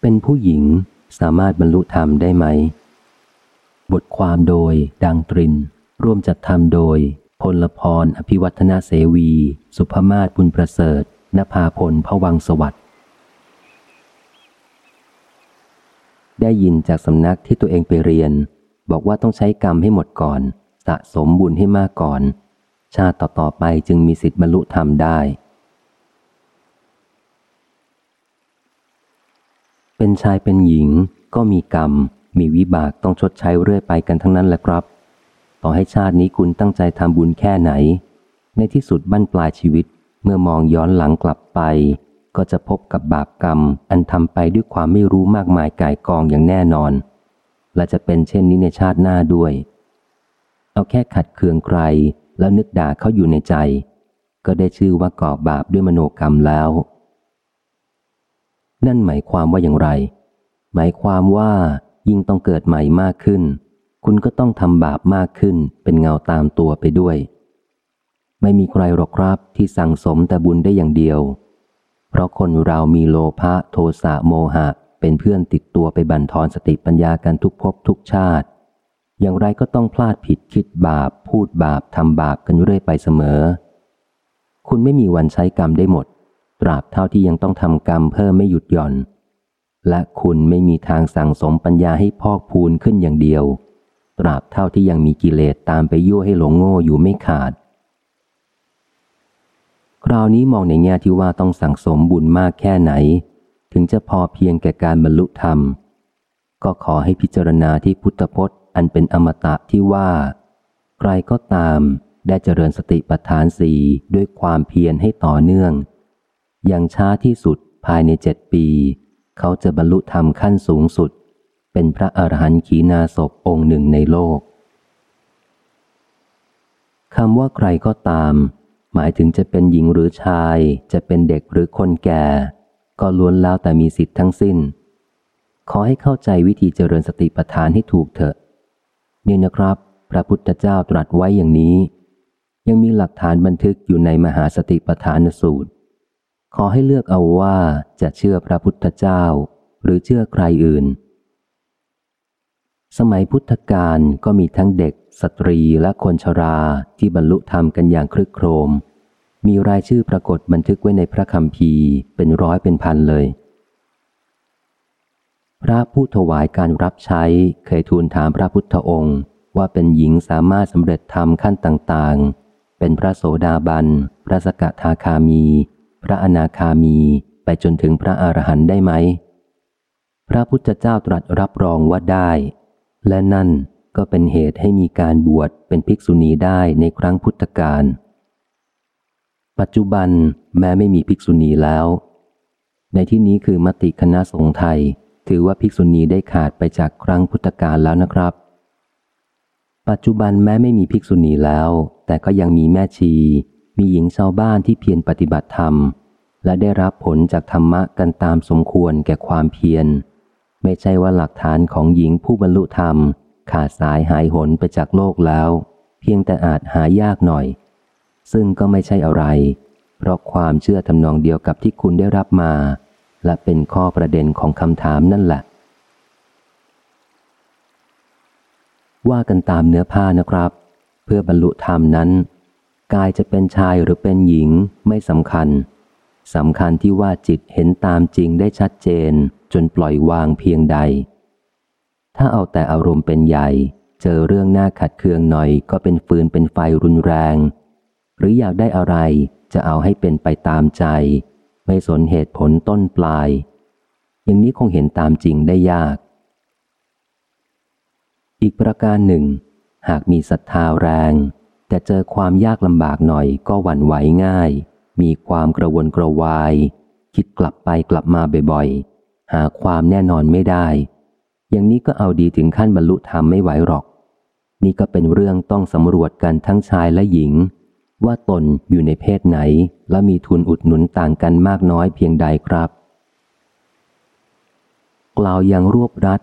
เป็นผู้หญิงสามารถบรรลุธรรมได้ไหม บทความโดยดังตริน ร่วมจัดทำโดย พลพรอภิวัฒนาเสวี สุภมาศบุญประเสริฐนภาพลพวังสวัสดิ์ได้ยินจากสำนักที่ตัวเองไปเรียน บอกว่าต้องใช้กรรมให้หมดก่อน สะสมบุญให้มากก่อน ชาติต่อๆไปจึงมีสิทธิบรรลุธรรมได้ เป็นชายเป็นหญิง ก็มีกรรม มีวิบากต้องชดใช้เรื่อยไปกันทั้งนั้นแหละครับ ต่อให้ชาตินี้คุณตั้งใจทำบุญแค่ไหน ในที่สุดบั้นปลายชีวิต เมื่อมองย้อนหลังกลับไป ก็จะพบกับบาปกรรม อันทำไปด้วยความไม่รู้มากมายกายกองอย่างแน่นอน และจะเป็นเช่นนี้ในชาติหน้าด้วย เอาแค่ขัดเคืองใคร แล้วนึกด่าเขาอยู่ในใจ ก็ได้ชื่อว่าก่อบาปด้วยมโนกรรมแล้ว นั่นหมายความว่าอย่างไร หมายความว่ายิ่งต้องเกิดใหม่มากขึ้น คุณก็ต้องทำบาปมากขึ้นเป็นเงาตามตัวไปด้วย ไม่มีใครหรอกครับที่สั่งสมแต่บุญได้อย่างเดียว เพราะคนเรามีโลภะโทสะโมหะ เป็นเพื่อนติดตัวไปบั่นทอนสติปัญญากันทุกภพทุกชาติ อย่างไรก็ต้องพลาดผิดคิดบาป พูดบาปทำบาปกันเรื่อยไปเสมอ คุณไม่มีวันใช้กรรมได้หมด ตราบเท่าที่ยังต้องทำกรรมเพิ่มไม่หยุดหย่อน และคุณไม่มีทางสั่งสมปัญญาให้พอกพูนขึ้นอย่างเดียว ตราบเท่าที่ยังมีกิเลสตามไปยั่วให้หลงโง่อยู่ไม่ขาด คราวนี้มองในแง่ที่ว่าต้องสั่งสมบุญมากแค่ไหน ถึงจะพอเพียงแก่การบรรลุธรรม ก็ขอให้พิจารณาที่พุทธพจน์ อันเป็นอมตะที่ว่า ใครก็ตามได้เจริญสติปัฏฐานสี่ด้วยความเพียรให้ต่อเนื่อง อย่างช้าที่สุดภายในเจ็ดปี เขาจะบรรลุธรรมขั้นสูงสุด เป็นพระอรหันต์ขีณาศพองค์หนึ่งในโลกคำว่าใครก็ตาม หมายถึงจะเป็นหญิงหรือชาย จะเป็นเด็กหรือคนแก่ ก็ล้วนแล้วแต่มีสิทธิ์ทั้งสิ้น ขอให้เข้าใจวิธีเจริญสติปัฏฐานให้ถูกเถอะนี่นะครับ พระพุทธเจ้าตรัสไว้อย่างนี้ ยังมีหลักฐานบันทึกอยู่ในมหาสติปัฏฐานสูตร ขอให้เลือกเอาว่าจะเชื่อพระพุทธเจ้า หรือเชื่อใครอื่น สมัยพุทธกาลก็มีทั้งเด็ก สตรีและคนชราที่บรรลุธรรมกันอย่างครึกโครม มีรายชื่อปรากฏบันทึกไว้ในพระคัมภีร์เป็นร้อยเป็นพันเลย พระผู้ถวายการรับใช้เคยทูลถามพระพุทธองค์ ว่าเป็นหญิงสามารถสำเร็จธรรมขั้นต่างๆ เป็นพระโสดาบัน พระสกทาคามี พระอนาคามีไปจนถึงพระอรหันต์ได้ไหม พระพุทธเจ้าตรัสรับรองว่าได้ และนั่นก็เป็นเหตุให้มีการบวชเป็นภิกษุณีได้ในครั้งพุทธกาล ปัจจุบันแม้ไม่มีภิกษุณีแล้ว ในที่นี้คือมติคณะสงฆ์ไทย ถือว่าภิกษุณีได้ขาดไปจากครั้งพุทธกาลแล้วนะครับ ปัจจุบันแม้ไม่มีภิกษุณีแล้ว แต่ก็ยังมีแม่ชี มีหญิงชาวบ้านที่เพียรปฏิบัติธรรม และได้รับผลจากธรรมะกันตามสมควรแก่ความเพียร ไม่ใช่ว่าหลักฐานของหญิงผู้บรรลุธรรม ขาดสายหายหนไปจากโลกแล้ว เพียงแต่อาจหายากหน่อย ซึ่งก็ไม่ใช่อะไร เพราะความเชื่อทำนองเดียวกับที่คุณได้รับมา และเป็นข้อประเด็นของคำถามนั่นแหละว่ากันตามเนื้อผ้านะครับ เพื่อบรรลุธรรมนั้น กายจะเป็นชายหรือเป็นหญิงไม่สำคัญสำคัญที่ว่าจิตเห็นตามจริงได้ชัดเจน จนปล่อยวางเพียงใด ถ้าเอาแต่อารมณ์เป็นใหญ่ เจอเรื่องหน้าขัดเคืองหน่อยก็เป็นฟืนเป็นไฟรุนแรง หรืออยากได้อะไรจะเอาให้เป็นไปตามใจ ไม่สนเหตุผลต้นปลาย อย่างนี้คงเห็นตามจริงได้ยาก อีกประการหนึ่ง หากมีศรัทธาแรง แต่เจอความยากลำบากหน่อยก็หวั่นไหวง่าย มีความกระวนกระวาย คิดกลับไปกลับมาบ่อยๆ หาความแน่นอนไม่ได้ อย่างนี้ก็เอาดีถึงขั้นบรรลุธรรมไม่ไหวหรอก นี่ก็เป็นเรื่องต้องสำรวจกันทั้งชายและหญิง ว่าตนอยู่ในเพศไหน และมีทุนอุดหนุนต่างกันมากน้อยเพียงใดครับ กล่าวอย่างรวบรัด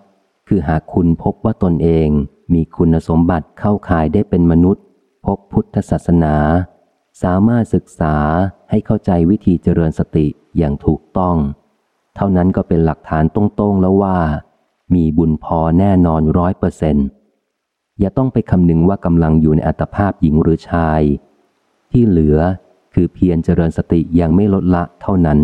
คือหากคุณพบว่าตนเองมีคุณสมบัติเข้าข่ายได้เป็นมนุษย์ พบพุทธศาสนา สามารถศึกษาให้เข้าใจวิธีเจริญสติอย่างถูกต้อง เท่านั้นก็เป็นหลักฐานตรงๆแล้วว่า มีบุญพอแน่นอนร้อยเปอร์เซนอย่าต้องไปคำนึงว่ากำลังอยู่ในอัตภาพหญิงหรือชาย ที่เหลือคือเพียรเจริญสติอยังไม่ลดละเท่านั้น